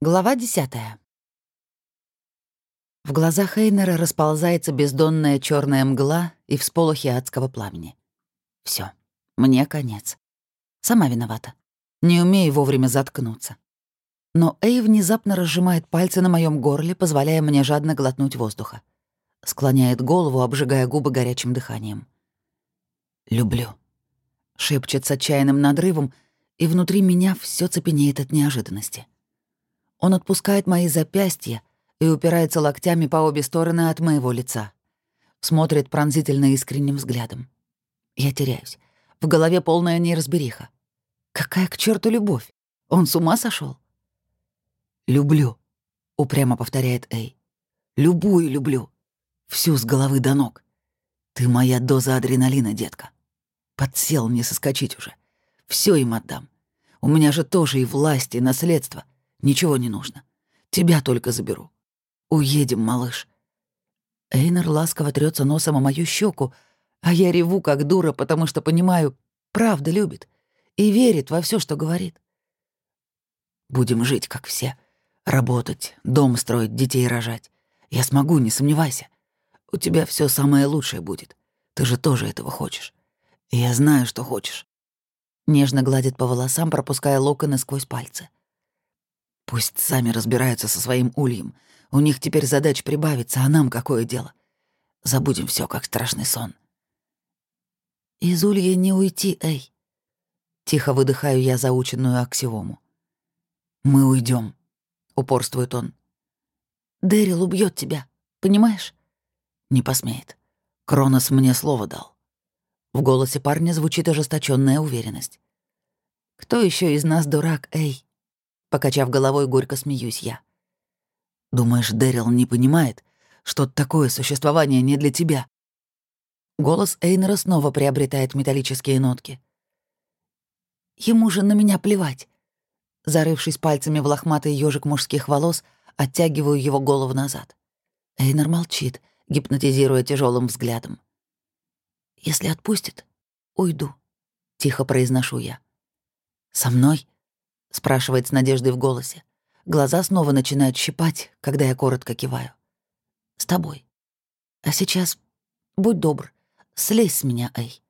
Глава десятая. В глазах Эйнера расползается бездонная черная мгла и всполохи адского пламени. Все, мне конец. Сама виновата. Не умею вовремя заткнуться. Но Эй внезапно разжимает пальцы на моем горле, позволяя мне жадно глотнуть воздуха. Склоняет голову, обжигая губы горячим дыханием. «Люблю», — шепчет с отчаянным надрывом, и внутри меня все цепенеет от неожиданности. Он отпускает мои запястья и упирается локтями по обе стороны от моего лица. Смотрит пронзительно искренним взглядом. Я теряюсь. В голове полная неразбериха. Какая к черту любовь? Он с ума сошел? «Люблю», — упрямо повторяет Эй. «Любую люблю. Всю с головы до ног. Ты моя доза адреналина, детка. Подсел мне соскочить уже. Все им отдам. У меня же тоже и власть, и наследство — Ничего не нужно. Тебя только заберу. Уедем, малыш». Эйнер ласково трется носом о мою щеку, а я реву как дура, потому что понимаю, правда любит и верит во все, что говорит. Будем жить, как все. Работать, дом строить, детей рожать. Я смогу, не сомневайся. У тебя все самое лучшее будет. Ты же тоже этого хочешь. И я знаю, что хочешь. Нежно гладит по волосам, пропуская локоны сквозь пальцы. Пусть сами разбираются со своим ульем. У них теперь задач прибавится, а нам какое дело? Забудем все как страшный сон. Из улья не уйти, эй. Тихо выдыхаю я заученную аксиому. Мы уйдем, упорствует он. Дэрил убьет тебя, понимаешь? Не посмеет. Кронос мне слово дал. В голосе парня звучит ожесточенная уверенность. Кто еще из нас дурак, эй? Покачав головой, горько смеюсь я. «Думаешь, Дэрил не понимает, что такое существование не для тебя?» Голос Эйнера снова приобретает металлические нотки. «Ему же на меня плевать». Зарывшись пальцами в лохматый ёжик мужских волос, оттягиваю его голову назад. Эйнер молчит, гипнотизируя тяжелым взглядом. «Если отпустит, уйду», — тихо произношу я. «Со мной?» — спрашивает с надеждой в голосе. Глаза снова начинают щипать, когда я коротко киваю. «С тобой. А сейчас будь добр, слезь с меня, Эй».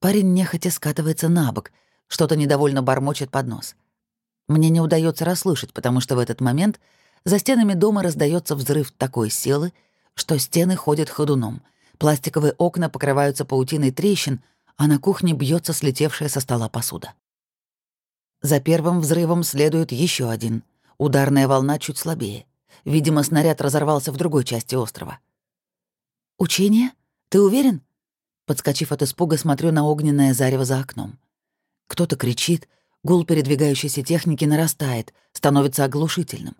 Парень нехотя скатывается на бок, что-то недовольно бормочет под нос. Мне не удается расслышать, потому что в этот момент за стенами дома раздается взрыв такой силы, что стены ходят ходуном, пластиковые окна покрываются паутиной трещин, а на кухне бьется слетевшая со стола посуда. За первым взрывом следует еще один. Ударная волна чуть слабее. Видимо, снаряд разорвался в другой части острова. «Учение? Ты уверен?» Подскочив от испуга, смотрю на огненное зарево за окном. Кто-то кричит, гул передвигающейся техники нарастает, становится оглушительным.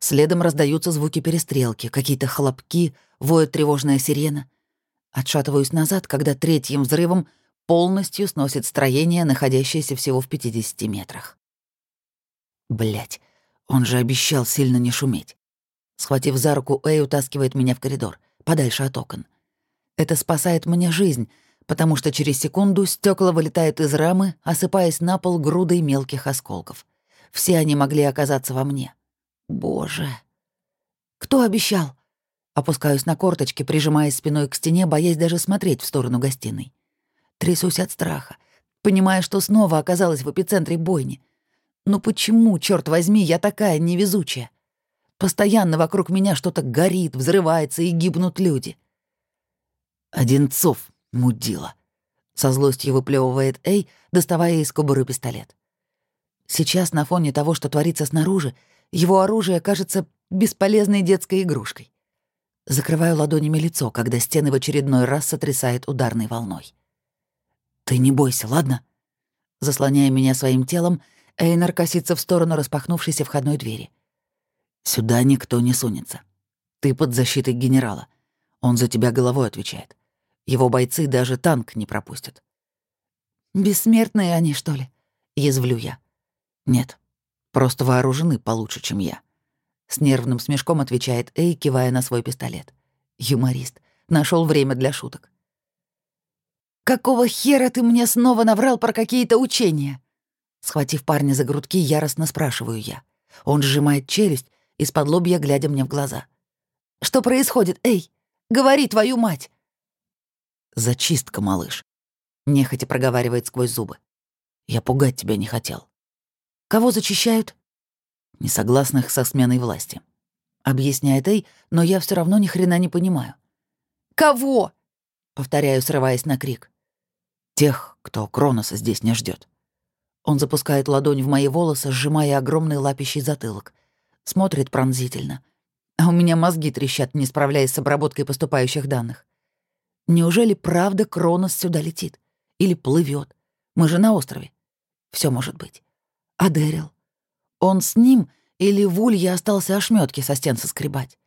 Следом раздаются звуки перестрелки, какие-то хлопки, воет тревожная сирена. Отшатываюсь назад, когда третьим взрывом полностью сносит строение, находящееся всего в 50 метрах. Блять, он же обещал сильно не шуметь. Схватив за руку, Эй утаскивает меня в коридор, подальше от окон. Это спасает мне жизнь, потому что через секунду стекла вылетают из рамы, осыпаясь на пол грудой мелких осколков. Все они могли оказаться во мне. Боже. Кто обещал? Опускаюсь на корточки, прижимаясь спиной к стене, боясь даже смотреть в сторону гостиной. Трясусь от страха, понимая, что снова оказалась в эпицентре бойни. Но почему, черт возьми, я такая невезучая? Постоянно вокруг меня что-то горит, взрывается и гибнут люди. «Одинцов, мудила», — со злостью выплевывает Эй, доставая из кобуры пистолет. Сейчас, на фоне того, что творится снаружи, его оружие кажется бесполезной детской игрушкой. Закрываю ладонями лицо, когда стены в очередной раз сотрясает ударной волной. «Ты не бойся, ладно?» Заслоняя меня своим телом, Эйнар косится в сторону распахнувшейся входной двери. «Сюда никто не сунется. Ты под защитой генерала. Он за тебя головой отвечает. Его бойцы даже танк не пропустят». «Бессмертные они, что ли?» — язвлю я. «Нет, просто вооружены получше, чем я». С нервным смешком отвечает Эй, кивая на свой пистолет. Юморист. нашел время для шуток. «Какого хера ты мне снова наврал про какие-то учения?» Схватив парня за грудки, яростно спрашиваю я. Он сжимает челюсть, из-под лобья глядя мне в глаза. «Что происходит? Эй, говори, твою мать!» «Зачистка, малыш», — нехотя проговаривает сквозь зубы. «Я пугать тебя не хотел». «Кого зачищают?» «Несогласных со сменой власти», — объясняет Эй, но я все равно ни хрена не понимаю. «Кого?» — повторяю, срываясь на крик. «Тех, кто Кроноса здесь не ждет. Он запускает ладонь в мои волосы, сжимая огромный лапищий затылок. Смотрит пронзительно. А у меня мозги трещат, не справляясь с обработкой поступающих данных. Неужели правда Кронос сюда летит? Или плывет? Мы же на острове. Все может быть. А Дэрил? Он с ним или в улье остался ошметки со стен соскребать?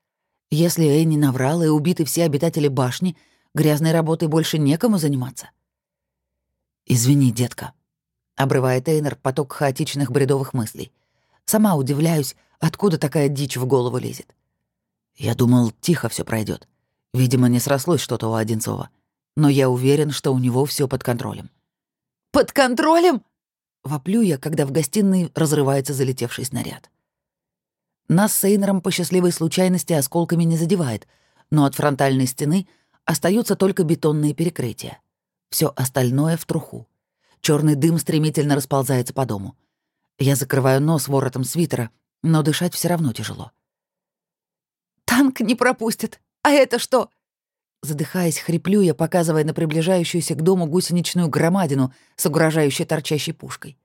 Если Энни наврал и убиты все обитатели башни, грязной работой больше некому заниматься. «Извини, детка», — обрывает Эйнер поток хаотичных бредовых мыслей. Сама удивляюсь, откуда такая дичь в голову лезет. Я думал, тихо все пройдет. Видимо, не срослось что-то у Одинцова. Но я уверен, что у него все под контролем. «Под контролем?» Воплю я, когда в гостиной разрывается залетевший снаряд. Нас с Эйнером по счастливой случайности осколками не задевает, но от фронтальной стены остаются только бетонные перекрытия. Все остальное в труху. Черный дым стремительно расползается по дому. Я закрываю нос воротом свитера, но дышать все равно тяжело. «Танк не пропустит!» А это что?» Задыхаясь, хриплю я, показывая на приближающуюся к дому гусеничную громадину с угрожающей торчащей пушкой.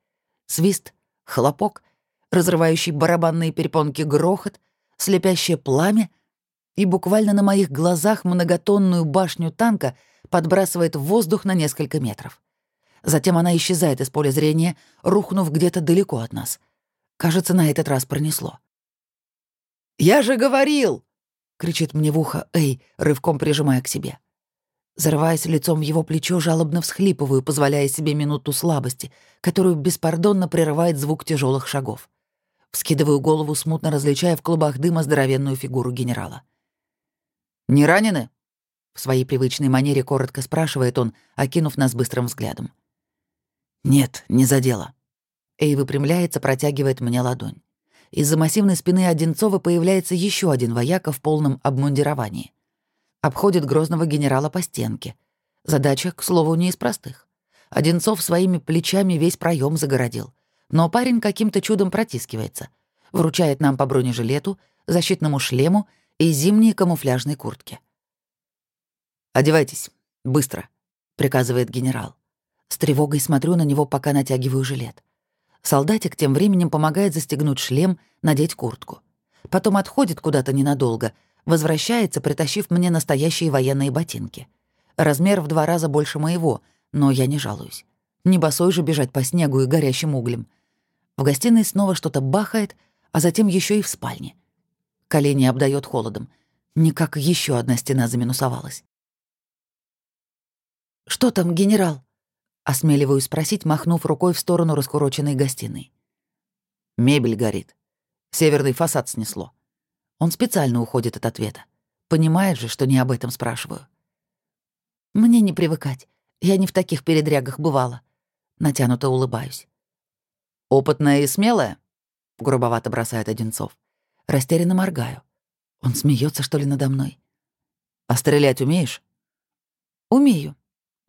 Свист, хлопок, разрывающий барабанные перепонки грохот, слепящее пламя, и буквально на моих глазах многотонную башню танка подбрасывает в воздух на несколько метров. Затем она исчезает из поля зрения, рухнув где-то далеко от нас. Кажется, на этот раз пронесло. «Я же говорил!» — кричит мне в ухо Эй, рывком прижимая к себе. Зарываясь лицом в его плечо, жалобно всхлипываю, позволяя себе минуту слабости, которую беспардонно прерывает звук тяжелых шагов. Вскидываю голову, смутно различая в клубах дыма здоровенную фигуру генерала. «Не ранены?» В своей привычной манере коротко спрашивает он, окинув нас быстрым взглядом. «Нет, не задело». Эй выпрямляется, протягивает мне ладонь. Из-за массивной спины Одинцова появляется еще один вояка в полном обмундировании. Обходит грозного генерала по стенке. Задача, к слову, не из простых. Одинцов своими плечами весь проем загородил. Но парень каким-то чудом протискивается. Вручает нам по бронежилету, защитному шлему и зимней камуфляжной куртке. «Одевайтесь. Быстро», — приказывает генерал. С тревогой смотрю на него, пока натягиваю жилет. Солдатик тем временем помогает застегнуть шлем, надеть куртку. Потом отходит куда-то ненадолго, возвращается, притащив мне настоящие военные ботинки. Размер в два раза больше моего, но я не жалуюсь. Не босой же бежать по снегу и горящим углем. В гостиной снова что-то бахает, а затем еще и в спальне. Колени обдает холодом. Никак еще одна стена заминусовалась. «Что там, генерал?» Осмеливаюсь спросить, махнув рукой в сторону раскуроченной гостиной. Мебель горит. Северный фасад снесло. Он специально уходит от ответа. Понимает же, что не об этом спрашиваю. Мне не привыкать. Я не в таких передрягах бывала. Натянуто улыбаюсь. «Опытная и смелая?» — грубовато бросает Одинцов. Растерянно моргаю. Он смеется что ли, надо мной? «А стрелять умеешь?» «Умею»,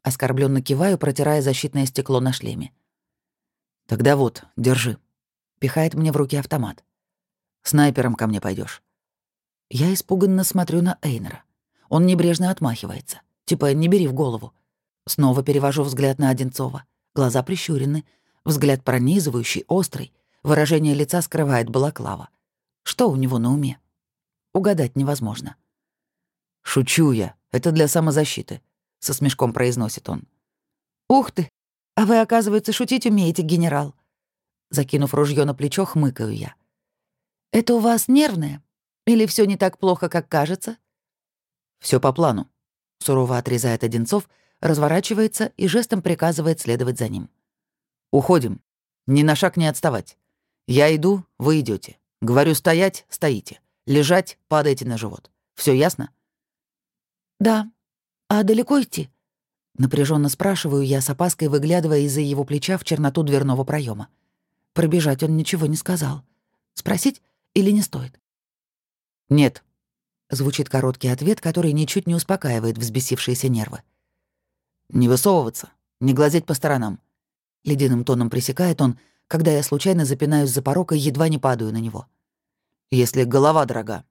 Оскорбленно киваю, протирая защитное стекло на шлеме. «Тогда вот, держи». Пихает мне в руки автомат. «Снайпером ко мне пойдешь. Я испуганно смотрю на Эйнера. Он небрежно отмахивается. Типа, не бери в голову. Снова перевожу взгляд на Одинцова. Глаза прищурены. Взгляд пронизывающий, острый. Выражение лица скрывает балаклава. Что у него на уме? Угадать невозможно. «Шучу я. Это для самозащиты. — со смешком произносит он. «Ух ты! А вы, оказывается, шутить умеете, генерал!» Закинув ружье на плечо, хмыкаю я. «Это у вас нервное? Или все не так плохо, как кажется?» Все по плану», — сурово отрезает Одинцов, разворачивается и жестом приказывает следовать за ним. «Уходим. Ни на шаг не отставать. Я иду, вы идете. Говорю стоять — стоите. Лежать — падайте на живот. Все ясно?» «Да», «А далеко идти?» Напряженно спрашиваю я, с опаской выглядывая из-за его плеча в черноту дверного проема. Пробежать он ничего не сказал. Спросить или не стоит? «Нет», — звучит короткий ответ, который ничуть не успокаивает взбесившиеся нервы. «Не высовываться, не глазеть по сторонам». Ледяным тоном пресекает он, когда я случайно запинаюсь за порог и едва не падаю на него. «Если голова дорога».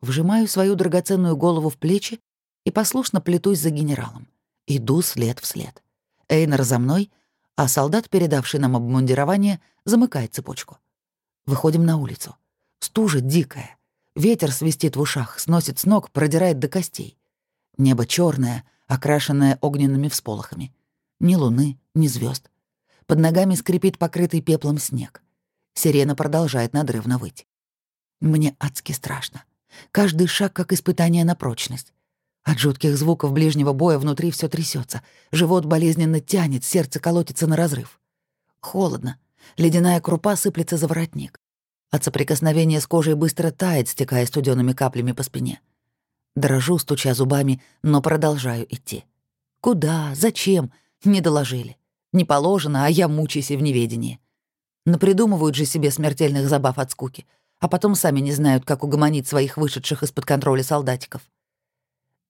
Вжимаю свою драгоценную голову в плечи и послушно плетусь за генералом. Иду след в след. Эйнер за мной, а солдат, передавший нам обмундирование, замыкает цепочку. Выходим на улицу. Стужа дикая. Ветер свистит в ушах, сносит с ног, продирает до костей. Небо черное, окрашенное огненными всполохами. Ни луны, ни звезд. Под ногами скрипит покрытый пеплом снег. Сирена продолжает надрывно выть. Мне адски страшно. Каждый шаг как испытание на прочность. От жутких звуков ближнего боя внутри все трясется, живот болезненно тянет, сердце колотится на разрыв. Холодно. Ледяная крупа сыплется за воротник. От соприкосновения с кожей быстро тает, стекая студенными каплями по спине. Дрожу, стуча зубами, но продолжаю идти. Куда? Зачем? Не доложили. Не положено, а я мучаюсь и в неведении. Напридумывают же себе смертельных забав от скуки, а потом сами не знают, как угомонить своих вышедших из-под контроля солдатиков.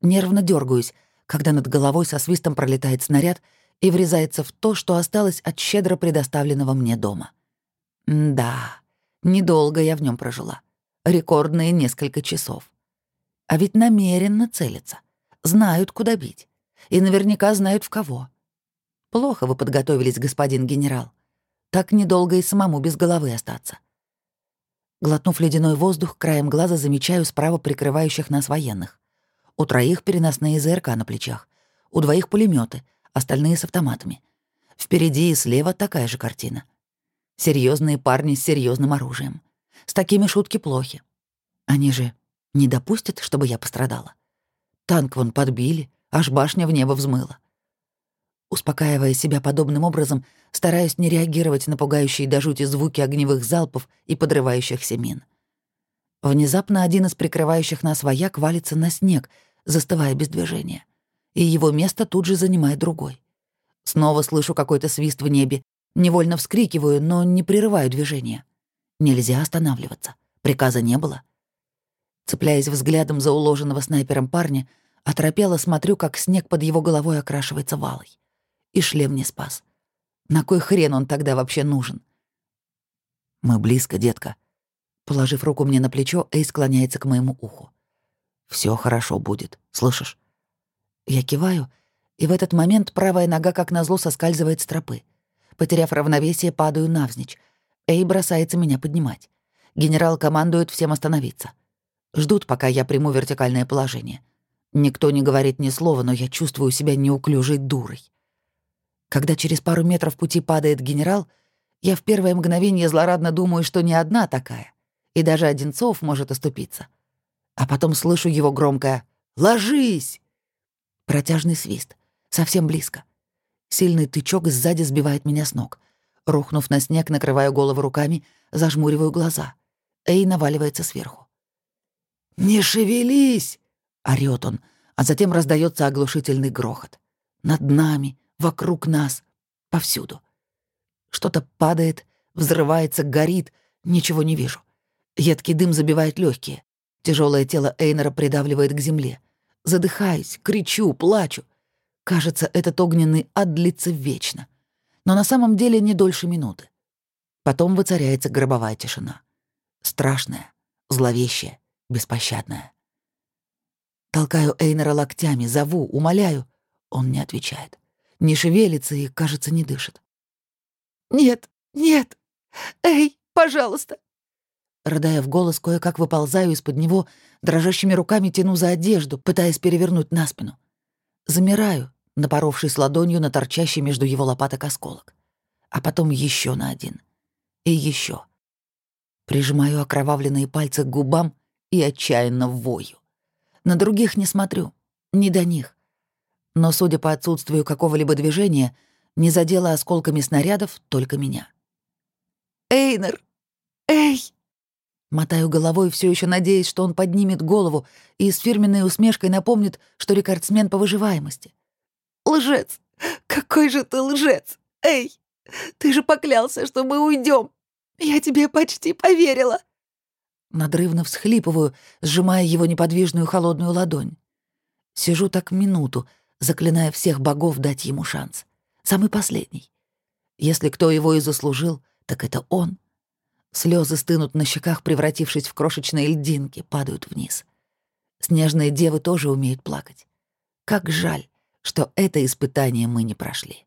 Нервно дергаюсь, когда над головой со свистом пролетает снаряд и врезается в то, что осталось от щедро предоставленного мне дома. М да, недолго я в нем прожила. Рекордные несколько часов. А ведь намеренно целятся. Знают, куда бить. И наверняка знают, в кого. Плохо вы подготовились, господин генерал. Так недолго и самому без головы остаться. Глотнув ледяной воздух, краем глаза замечаю справа прикрывающих нас военных. У троих переносные ЗРК на плечах, у двоих пулеметы, остальные с автоматами. Впереди и слева такая же картина. Серьезные парни с серьезным оружием. С такими шутки плохи. Они же не допустят, чтобы я пострадала. Танк вон подбили, аж башня в небо взмыла. Успокаивая себя подобным образом, стараюсь не реагировать на пугающие до жути звуки огневых залпов и подрывающихся мин. Внезапно один из прикрывающих нас вояк валится на снег, застывая без движения. И его место тут же занимает другой. Снова слышу какой-то свист в небе, невольно вскрикиваю, но не прерываю движения. Нельзя останавливаться, приказа не было. Цепляясь взглядом за уложенного снайпером парня, оторопело смотрю, как снег под его головой окрашивается валой. И шлем не спас. На кой хрен он тогда вообще нужен? «Мы близко, детка». Положив руку мне на плечо, Эй склоняется к моему уху. Все хорошо будет, слышишь?» Я киваю, и в этот момент правая нога как назло соскальзывает с тропы. Потеряв равновесие, падаю навзничь. Эй бросается меня поднимать. Генерал командует всем остановиться. Ждут, пока я приму вертикальное положение. Никто не говорит ни слова, но я чувствую себя неуклюжей дурой. Когда через пару метров пути падает генерал, я в первое мгновение злорадно думаю, что не одна такая, и даже Одинцов может оступиться — а потом слышу его громкое «Ложись!» Протяжный свист. Совсем близко. Сильный тычок сзади сбивает меня с ног. Рухнув на снег, накрываю голову руками, зажмуриваю глаза. Эй наваливается сверху. «Не шевелись!» — орёт он, а затем раздается оглушительный грохот. Над нами, вокруг нас, повсюду. Что-то падает, взрывается, горит, ничего не вижу. Едкий дым забивает легкие. Тяжелое тело Эйнера придавливает к земле. Задыхаюсь, кричу, плачу. Кажется, этот огненный ад длится вечно. Но на самом деле не дольше минуты. Потом воцаряется гробовая тишина. Страшная, зловещая, беспощадная. Толкаю Эйнера локтями, зову, умоляю. Он не отвечает. Не шевелится и, кажется, не дышит. «Нет, нет! Эй, пожалуйста, Рыдая в голос, кое-как выползаю из-под него, дрожащими руками тяну за одежду, пытаясь перевернуть на спину. Замираю, напоровшись ладонью на торчащий между его лопаток осколок. А потом еще на один. И еще. Прижимаю окровавленные пальцы к губам и отчаянно вою. На других не смотрю, не до них. Но, судя по отсутствию какого-либо движения, не задела осколками снарядов только меня. «Эйнер! Эй!» Мотаю головой, все еще надеясь, что он поднимет голову и с фирменной усмешкой напомнит, что рекордсмен по выживаемости. «Лжец! Какой же ты лжец! Эй, ты же поклялся, что мы уйдем. Я тебе почти поверила!» Надрывно всхлипываю, сжимая его неподвижную холодную ладонь. Сижу так минуту, заклиная всех богов дать ему шанс. Самый последний. Если кто его и заслужил, так это он. Слезы стынут на щеках, превратившись в крошечные льдинки, падают вниз. Снежные девы тоже умеют плакать. Как жаль, что это испытание мы не прошли.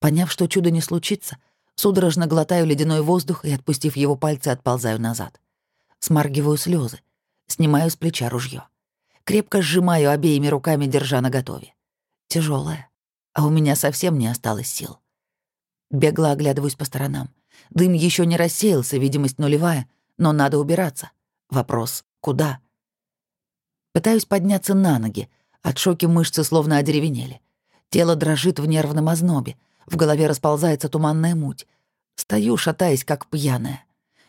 Поняв, что чудо не случится, судорожно глотаю ледяной воздух и, отпустив его пальцы, отползаю назад. Смаргиваю слезы, снимаю с плеча ружье. Крепко сжимаю обеими руками, держа наготове. Тяжелая, а у меня совсем не осталось сил. Бегло оглядываюсь по сторонам. Дым еще не рассеялся, видимость нулевая, но надо убираться. Вопрос — куда? Пытаюсь подняться на ноги. От шоки мышцы словно одеревенели. Тело дрожит в нервном ознобе. В голове расползается туманная муть. Стою, шатаясь, как пьяная.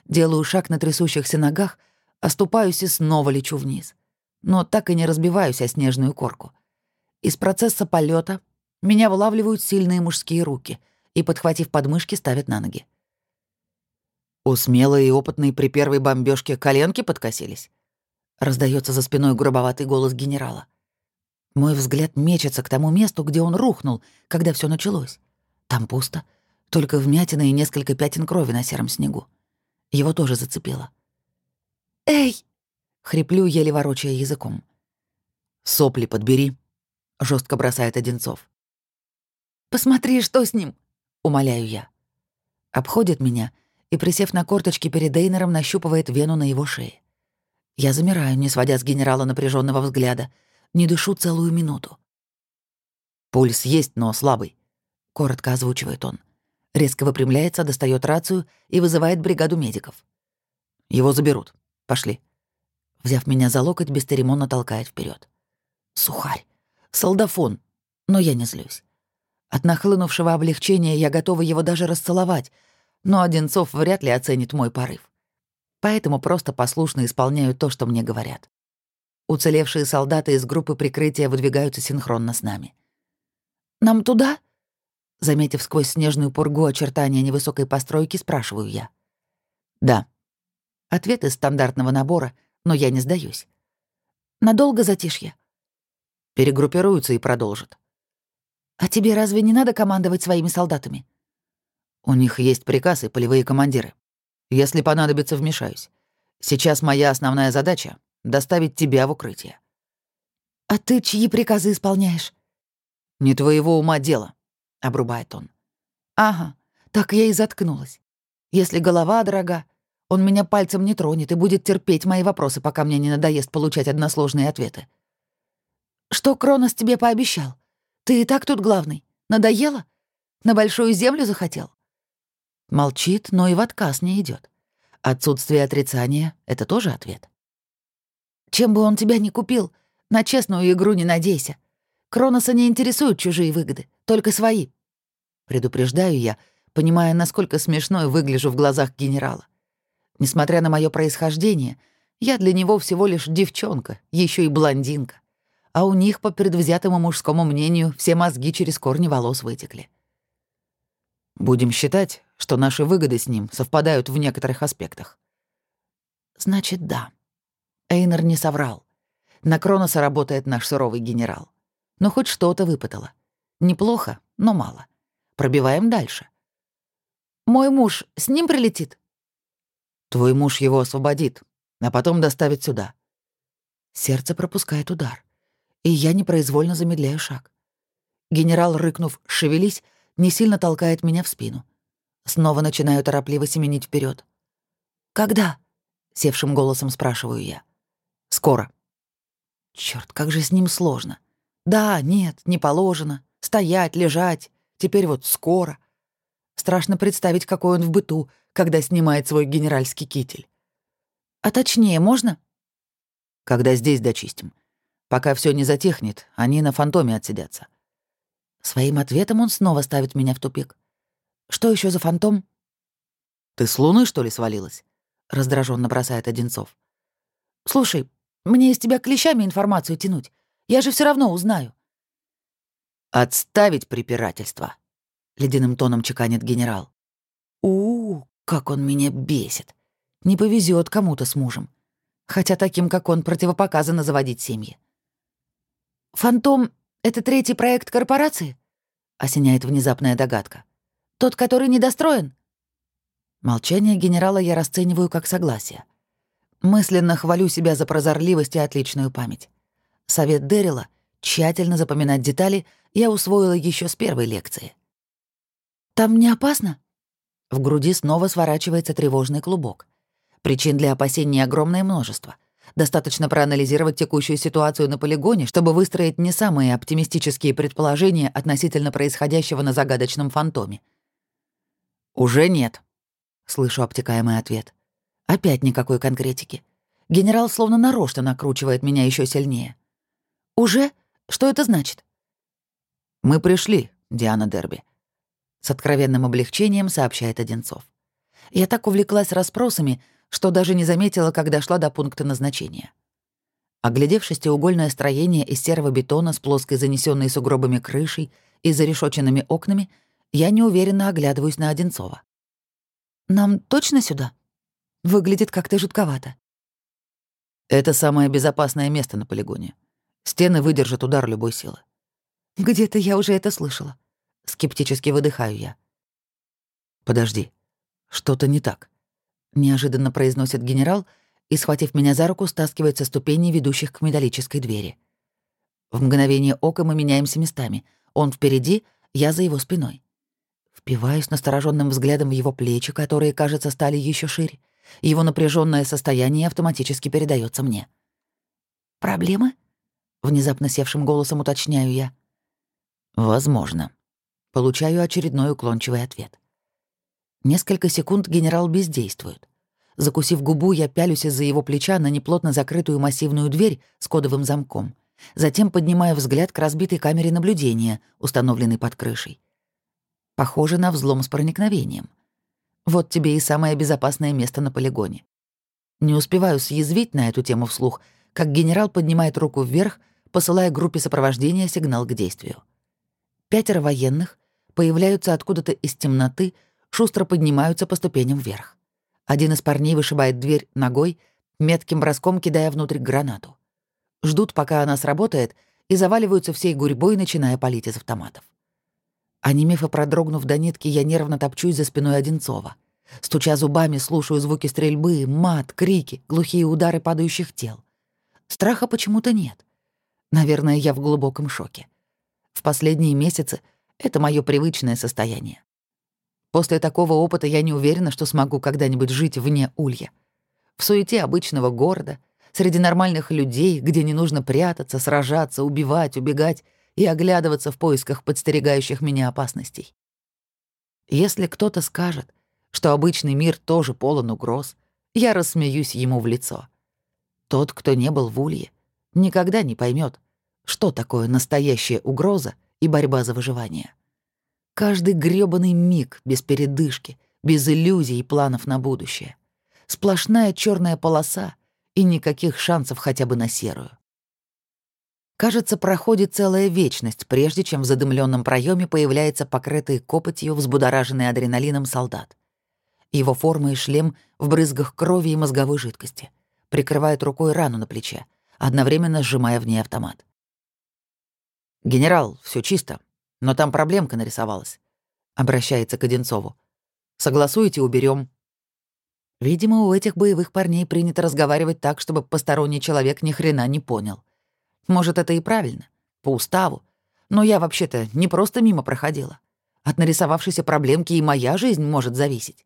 Делаю шаг на трясущихся ногах, оступаюсь и снова лечу вниз. Но так и не разбиваюсь о снежную корку. Из процесса полета меня вылавливают сильные мужские руки и, подхватив подмышки, ставят на ноги. У смелой и опытной при первой бомбежке коленки подкосились. Раздается за спиной грубоватый голос генерала. Мой взгляд мечется к тому месту, где он рухнул, когда все началось. Там пусто, только вмятины и несколько пятен крови на сером снегу. Его тоже зацепило. «Эй!» — хриплю, еле ворочая языком. «Сопли подбери», — жестко бросает Одинцов. «Посмотри, что с ним!» — умоляю я. Обходит меня и, присев на корточки перед Эйнером, нащупывает вену на его шее. Я замираю, не сводя с генерала напряженного взгляда, не дышу целую минуту. «Пульс есть, но слабый», — коротко озвучивает он. Резко выпрямляется, достает рацию и вызывает бригаду медиков. «Его заберут. Пошли». Взяв меня за локоть, бесцеремонно толкает вперед. Сухарь. Солдафон. Но я не злюсь. От нахлынувшего облегчения я готова его даже расцеловать, но Одинцов вряд ли оценит мой порыв. Поэтому просто послушно исполняю то, что мне говорят. Уцелевшие солдаты из группы прикрытия выдвигаются синхронно с нами. «Нам туда?» Заметив сквозь снежную пургу очертания невысокой постройки, спрашиваю я. «Да». Ответ из стандартного набора, но я не сдаюсь. «Надолго затишье?» Перегруппируются и продолжат. «А тебе разве не надо командовать своими солдатами?» У них есть приказ и полевые командиры. Если понадобится, вмешаюсь. Сейчас моя основная задача — доставить тебя в укрытие». «А ты чьи приказы исполняешь?» «Не твоего ума дело», — обрубает он. «Ага, так я и заткнулась. Если голова дорога, он меня пальцем не тронет и будет терпеть мои вопросы, пока мне не надоест получать односложные ответы. Что Кронос тебе пообещал? Ты и так тут главный. Надоело? На большую землю захотел? Молчит, но и в отказ не идет. Отсутствие отрицания — это тоже ответ. Чем бы он тебя ни купил, на честную игру не надейся. Кроноса не интересуют чужие выгоды, только свои. Предупреждаю я, понимая, насколько смешной выгляжу в глазах генерала. Несмотря на мое происхождение, я для него всего лишь девчонка, еще и блондинка. А у них, по предвзятому мужскому мнению, все мозги через корни волос вытекли. Будем считать, что наши выгоды с ним совпадают в некоторых аспектах. Значит, да. Эйнер не соврал. На Кроноса работает наш суровый генерал. Но хоть что-то выпытало. Неплохо, но мало. Пробиваем дальше. Мой муж с ним прилетит? Твой муж его освободит, а потом доставит сюда. Сердце пропускает удар, и я непроизвольно замедляю шаг. Генерал, рыкнув «шевелись», не сильно толкает меня в спину. Снова начинаю торопливо семенить вперед. «Когда?» — севшим голосом спрашиваю я. «Скоро». Черт, как же с ним сложно. Да, нет, не положено. Стоять, лежать. Теперь вот скоро. Страшно представить, какой он в быту, когда снимает свой генеральский китель. А точнее, можно? Когда здесь дочистим. Пока все не затихнет, они на фантоме отсидятся. Своим ответом он снова ставит меня в тупик. Что еще за фантом? Ты с луны, что ли, свалилась? раздраженно бросает Одинцов. Слушай, мне из тебя клещами информацию тянуть. Я же все равно узнаю. Отставить препирательство, ледяным тоном чеканит генерал. У, -у Как он меня бесит. Не повезет кому-то с мужем. Хотя таким, как он, противопоказано заводить семьи. «Фантом — это третий проект корпорации?» — осеняет внезапная догадка. «Тот, который недостроен?» Молчание генерала я расцениваю как согласие. Мысленно хвалю себя за прозорливость и отличную память. Совет Дэрила — тщательно запоминать детали я усвоила еще с первой лекции. «Там не опасно?» В груди снова сворачивается тревожный клубок. Причин для опасений огромное множество. Достаточно проанализировать текущую ситуацию на полигоне, чтобы выстроить не самые оптимистические предположения относительно происходящего на загадочном фантоме. «Уже нет», — слышу обтекаемый ответ. Опять никакой конкретики. Генерал словно нарочно накручивает меня еще сильнее. «Уже? Что это значит?» «Мы пришли, Диана Дерби», — с откровенным облегчением сообщает Одинцов. Я так увлеклась расспросами, что даже не заметила, когда шла до пункта назначения. Оглядев шестиугольное строение из серого бетона с плоской занесенной сугробами крышей и зарешоченными окнами, я неуверенно оглядываюсь на Одинцова. «Нам точно сюда? Выглядит как-то жутковато». «Это самое безопасное место на полигоне. Стены выдержат удар любой силы. Где-то я уже это слышала. Скептически выдыхаю я. Подожди. Что-то не так. Неожиданно произносит генерал и, схватив меня за руку, стаскивает со ступеней, ведущих к металлической двери. В мгновение ока мы меняемся местами. Он впереди, я за его спиной. Впиваюсь настороженным взглядом в его плечи, которые, кажется, стали еще шире. Его напряженное состояние автоматически передается мне. «Проблемы?» — внезапно севшим голосом уточняю я. «Возможно». Получаю очередной уклончивый ответ. Несколько секунд генерал бездействует. Закусив губу, я пялюсь из-за его плеча на неплотно закрытую массивную дверь с кодовым замком. Затем поднимаю взгляд к разбитой камере наблюдения, установленной под крышей. Похоже на взлом с проникновением. Вот тебе и самое безопасное место на полигоне. Не успеваю съязвить на эту тему вслух, как генерал поднимает руку вверх, посылая группе сопровождения сигнал к действию. Пятеро военных появляются откуда-то из темноты, шустро поднимаются по ступеням вверх. Один из парней вышибает дверь ногой, метким броском кидая внутрь гранату. Ждут, пока она сработает, и заваливаются всей гурьбой, начиная палить из автоматов. Онемев и продрогнув до нитки, я нервно топчусь за спиной Одинцова. Стуча зубами, слушаю звуки стрельбы, мат, крики, глухие удары падающих тел. Страха почему-то нет. Наверное, я в глубоком шоке. В последние месяцы это мое привычное состояние. После такого опыта я не уверена, что смогу когда-нибудь жить вне улья. В суете обычного города, среди нормальных людей, где не нужно прятаться, сражаться, убивать, убегать и оглядываться в поисках подстерегающих меня опасностей. Если кто-то скажет, что обычный мир тоже полон угроз, я рассмеюсь ему в лицо. Тот, кто не был в улье, никогда не поймет, что такое настоящая угроза и борьба за выживание? Каждый грёбаный миг без передышки, без иллюзий и планов на будущее. Сплошная черная полоса и никаких шансов хотя бы на серую. Кажется, проходит целая вечность, прежде чем в задымленном проеме появляется покрытый копотью, взбудораженный адреналином солдат. Его форма и шлем в брызгах крови и мозговой жидкости. Прикрывает рукой рану на плече, одновременно сжимая в ней автомат. «Генерал, все чисто, но там проблемка нарисовалась», — обращается к Одинцову. «Согласуете, уберем. Видимо, у этих боевых парней принято разговаривать так, чтобы посторонний человек ни хрена не понял. Может, это и правильно, по уставу, но я вообще-то не просто мимо проходила. От нарисовавшейся проблемки и моя жизнь может зависеть.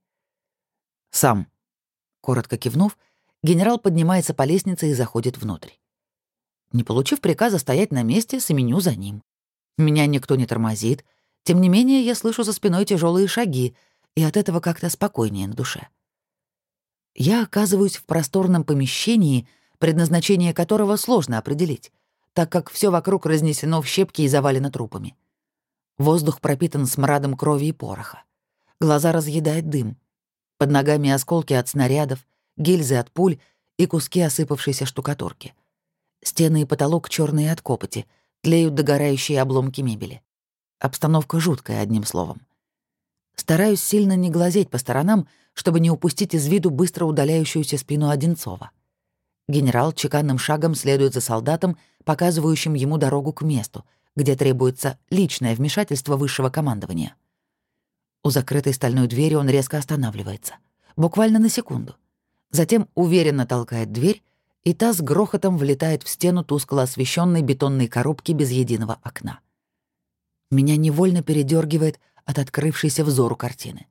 «Сам», — коротко кивнув, генерал поднимается по лестнице и заходит внутрь. Не получив приказа стоять на месте, семеню за ним. Меня никто не тормозит. Тем не менее, я слышу за спиной тяжелые шаги, и от этого как-то спокойнее на душе. Я оказываюсь в просторном помещении, предназначение которого сложно определить, так как все вокруг разнесено в щепки и завалено трупами. Воздух пропитан смрадом крови и пороха. Глаза разъедает дым. Под ногами осколки от снарядов, гильзы от пуль и куски осыпавшейся штукатурки — Стены и потолок черные от копоти, тлеют догорающие обломки мебели. Обстановка жуткая, одним словом. Стараюсь сильно не глазеть по сторонам, чтобы не упустить из виду быстро удаляющуюся спину Одинцова. Генерал чеканным шагом следует за солдатом, показывающим ему дорогу к месту, где требуется личное вмешательство высшего командования. У закрытой стальной двери он резко останавливается. Буквально на секунду. Затем уверенно толкает дверь, и та с грохотом влетает в стену тускло освещенной бетонной коробки без единого окна. Меня невольно передергивает от открывшейся взору картины.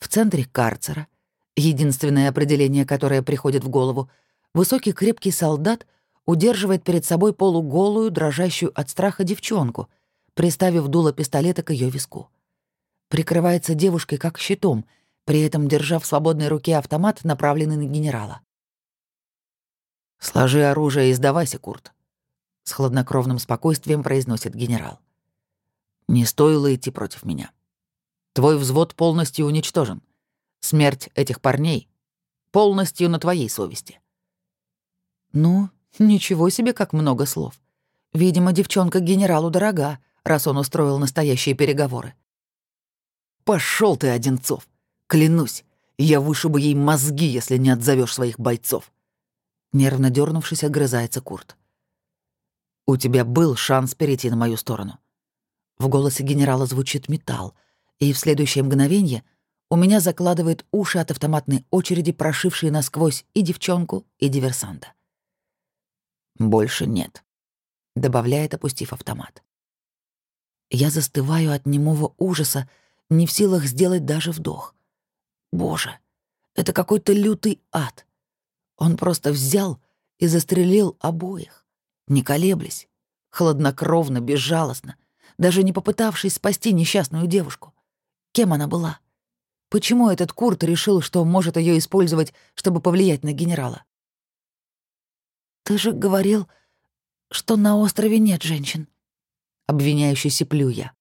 В центре карцера, единственное определение, которое приходит в голову, высокий крепкий солдат удерживает перед собой полуголую, дрожащую от страха девчонку, приставив дуло пистолета к ее виску. Прикрывается девушкой как щитом, при этом держа в свободной руке автомат, направленный на генерала. «Сложи оружие и сдавайся, Курт», — с хладнокровным спокойствием произносит генерал. «Не стоило идти против меня. Твой взвод полностью уничтожен. Смерть этих парней полностью на твоей совести». «Ну, ничего себе, как много слов. Видимо, девчонка генералу дорога, раз он устроил настоящие переговоры». Пошел ты, Одинцов! Клянусь, я вышибу ей мозги, если не отзовешь своих бойцов. Нервно дернувшись, огрызается Курт. «У тебя был шанс перейти на мою сторону». В голосе генерала звучит металл, и в следующее мгновение у меня закладывает уши от автоматной очереди, прошившей насквозь и девчонку, и диверсанта. «Больше нет», — добавляет, опустив автомат. Я застываю от немого ужаса, не в силах сделать даже вдох. Боже, это какой-то лютый ад. Он просто взял и застрелил обоих, не колеблясь, хладнокровно, безжалостно, даже не попытавшись спасти несчастную девушку. Кем она была? Почему этот Курт решил, что может ее использовать, чтобы повлиять на генерала? «Ты же говорил, что на острове нет женщин», — обвиняющий сиплю я.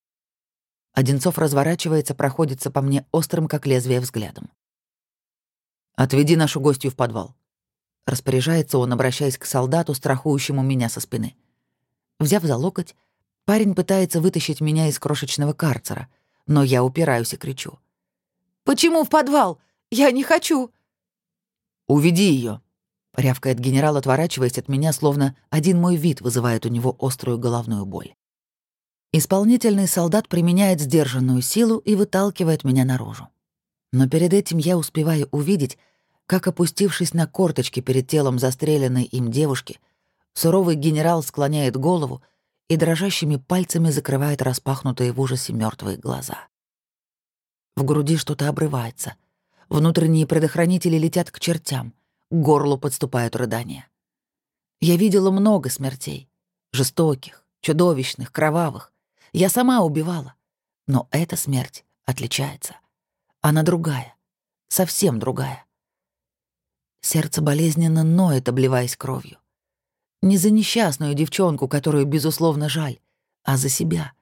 Одинцов разворачивается, проходится по мне острым, как лезвие, взглядом. «Отведи нашу гостью в подвал», Распоряжается он, обращаясь к солдату, страхующему меня со спины. Взяв за локоть, парень пытается вытащить меня из крошечного карцера, но я упираюсь и кричу. «Почему в подвал? Я не хочу!» «Уведи ее, рявкает генерал, отворачиваясь от меня, словно один мой вид вызывает у него острую головную боль. Исполнительный солдат применяет сдержанную силу и выталкивает меня наружу. Но перед этим я успеваю увидеть, как, опустившись на корточки перед телом застреленной им девушки, суровый генерал склоняет голову и дрожащими пальцами закрывает распахнутые в ужасе мертвые глаза. В груди что-то обрывается. Внутренние предохранители летят к чертям, к горлу подступают рыдания. Я видела много смертей. Жестоких, чудовищных, кровавых. Я сама убивала. Но эта смерть отличается. Она другая. Совсем другая. Сердце болезненно ноет, обливаясь кровью. Не за несчастную девчонку, которую, безусловно, жаль, а за себя.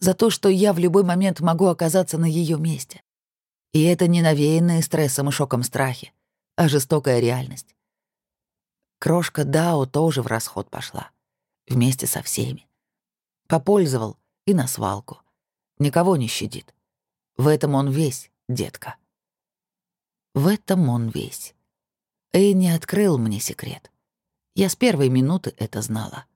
За то, что я в любой момент могу оказаться на ее месте. И это не навеянные стрессом и шоком страхи, а жестокая реальность. Крошка Дао тоже в расход пошла. Вместе со всеми. Попользовал и на свалку. Никого не щадит. В этом он весь, детка. В этом он весь. Эй не открыл мне секрет. Я с первой минуты это знала.